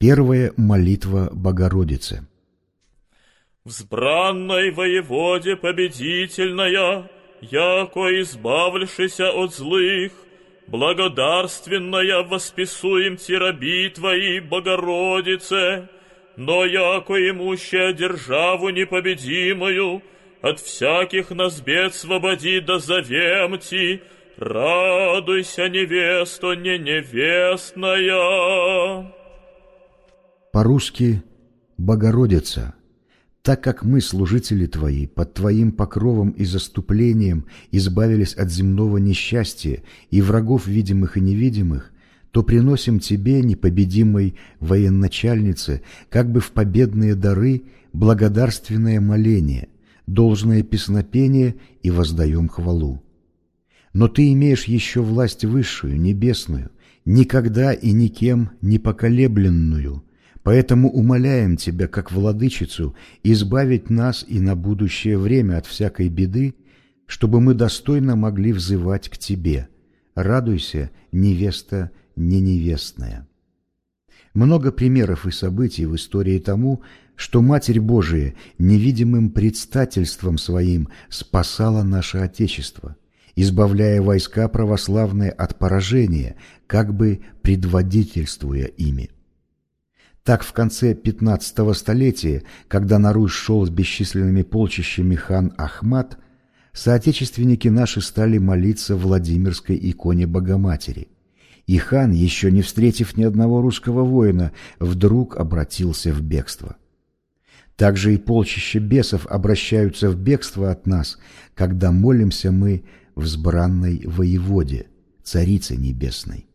Первая молитва Богородицы. Взбранной воеводе победительная, яко избавившися от злых, благодарственная восписуем раби Твои, Богородице, но яко имущая державу непобедимую, от всяких нас бед свободи да завем Ти, радуйся, невесто не невестная. По-русски «Богородица», так как мы, служители Твои, под Твоим покровом и заступлением избавились от земного несчастья и врагов видимых и невидимых, то приносим Тебе, непобедимой военачальнице, как бы в победные дары благодарственное моление, должное песнопение и воздаем хвалу. Но Ты имеешь еще власть высшую, небесную, никогда и никем не поколебленную, Поэтому умоляем Тебя, как владычицу, избавить нас и на будущее время от всякой беды, чтобы мы достойно могли взывать к Тебе. Радуйся, невеста не невестная. Много примеров и событий в истории тому, что Матерь Божия невидимым предстательством своим спасала наше Отечество, избавляя войска православные от поражения, как бы предводительствуя ими. Так в конце XV столетия, когда на Русь шел с бесчисленными полчищами хан Ахмат, соотечественники наши стали молиться Владимирской иконе Богоматери. И хан, еще не встретив ни одного русского воина, вдруг обратился в бегство. Также и полчища бесов обращаются в бегство от нас, когда молимся мы взбранной воеводе, Царице Небесной.